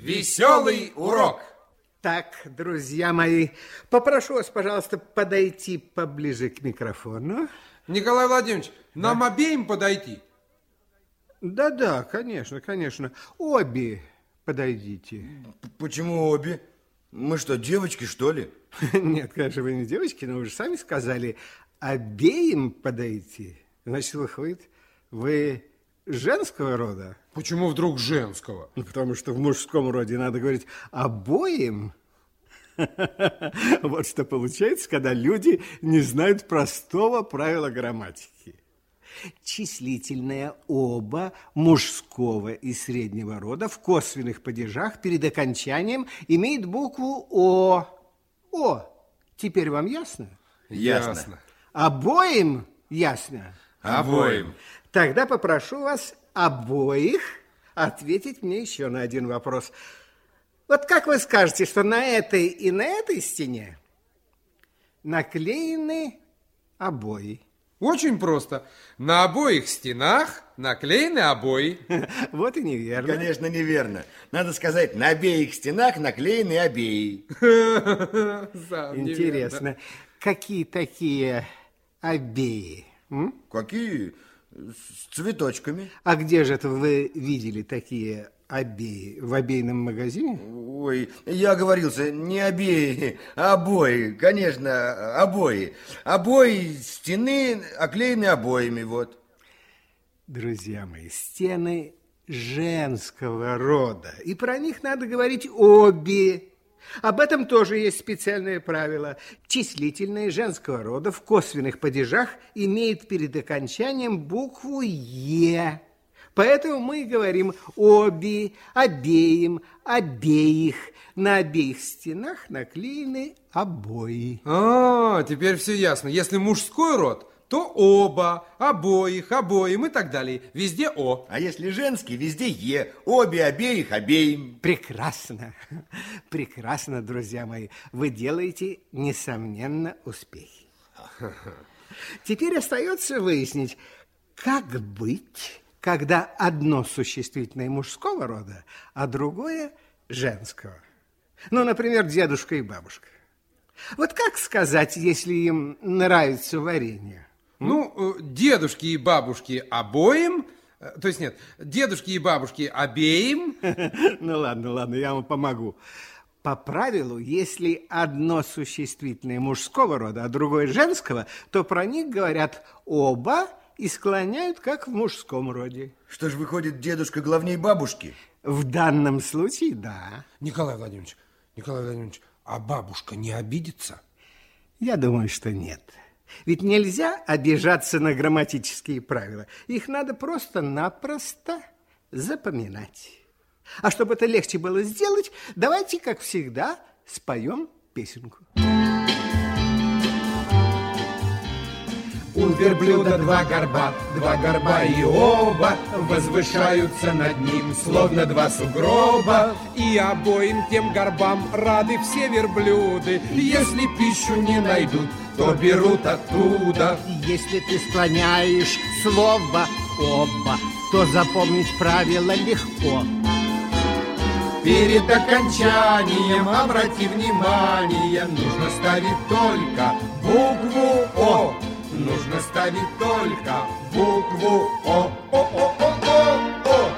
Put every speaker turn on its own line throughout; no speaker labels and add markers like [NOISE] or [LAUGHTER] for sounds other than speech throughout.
Веселый урок.
Так, друзья мои, попрошу вас, пожалуйста, подойти поближе к микрофону.
Николай Владимирович, нам обеим подойти?
Да-да, конечно, конечно. Обе подойдите.
Почему обе? Мы что, девочки, что ли? [LAUGHS]
Нет, конечно, вы не девочки, но вы же сами сказали, обеим подойти. Значит, выходит, вы женского рода?
Почему вдруг женского?
Ну, потому что в мужском роде надо говорить обоим. [LAUGHS] Вот что получается, когда люди не знают простого правила грамматики. Числительное оба мужского и среднего рода в косвенных падежах перед окончанием имеет букву О. О. Теперь вам ясно?
Ясно.
Обоим ясно?
Обоим.
Тогда попрошу вас обоих ответить мне еще на один вопрос. Вот как вы скажете, что на этой и на этой стене наклеены обои?
Очень просто. На обоих стенах наклеены обои. [LAUGHS]
Вот и неверно.
Конечно, неверно. Надо сказать, на обеих стенах наклеены обеи. [LAUGHS]
Интересно, какие такие обеи? М?
Какие? С цветочками.
А где же это вы видели такие обеи? В обейном магазине?
Ой, я оговорился, не обеи, а обои. Конечно, обои. Обои стены оклеены обоями, вот.
Друзья мои, стены женского рода. И про них надо говорить обе. Об этом тоже есть специальное правило. Числительное женского рода в косвенных падежах имеет перед окончанием букву «е». Поэтому мы говорим обе, обеим, обеих. На обеих стенах наклеены обои.
А, теперь все ясно. Если мужской род, то оба, обоих, обоим и так далее. Везде О.
А если женский, везде Е. Обе, обеих, обеим.
Прекрасно, прекрасно, друзья мои. Вы делаете, несомненно, успехи. Теперь остается выяснить, как быть, когда одно существительное мужского рода, а другое женского. Ну, например, дедушка и бабушка. Вот как сказать, если им нравится варенье?
Ну, э, дедушки и бабушки обоим, э, то есть нет, дедушки и бабушки обеим. [LAUGHS]
Ну ладно, ладно, я вам помогу. По правилу, если одно существительное мужского рода, а другое женского, то про них говорят оба и склоняют, как в мужском роде.
Что ж, выходит, дедушка главней бабушки?
В данном случае, да.
Николай Владимирович, Николай Владимирович, а бабушка не обидится?
Я думаю, что нет. Ведь нельзя обижаться на грамматические правила. Их надо просто-напросто запоминать. А чтобы это легче было сделать, давайте, как всегда, споем песенку.
У верблюда два горба, два горба и оба Возвышаются над ним, словно два сугроба.
И обоим тем горбам рады все верблюды.
Если пищу не найдут, то берут оттуда.
Если ты склоняешь слово «оба», то запомнить правило легко.
Перед окончанием обрати внимание Нужно ставить только букву О Нужно ставить только букву О О-О-О-О-О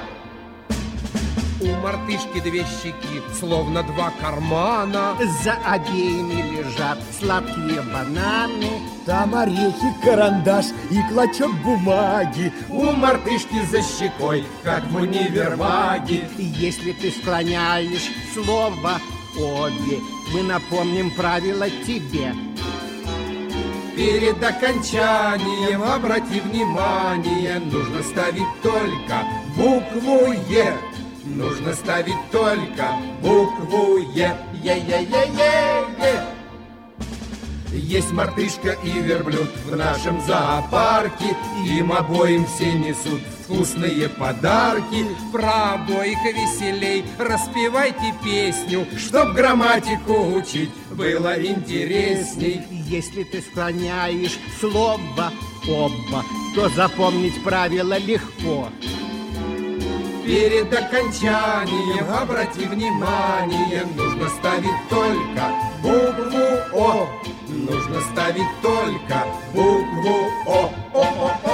У мартышки две щеки, словно два кармана
За обеими лежат сладкие бананы.
Там орехи, карандаш и клочок бумаги.
У мартышки за щекой, как в универмаге
Если ты склоняешь слово «обе», мы напомним правила тебе.
Перед окончанием. Обрати внимание Нужно ставить только букву Е Нужно ставить только букву Е Е-е-е-е-е Есть мартышка и верблюд в нашем зоопарке Им обоим все несут вкусные подарки
Про обоих веселей распевайте песню
Чтоб грамматику учить было интересней
Если ты склоняешь слово «оба», то запомнить правила легко.
Перед окончанием, обрати внимание, нужно ставить только букву О. Нужно ставить только букву. О, О, О, О.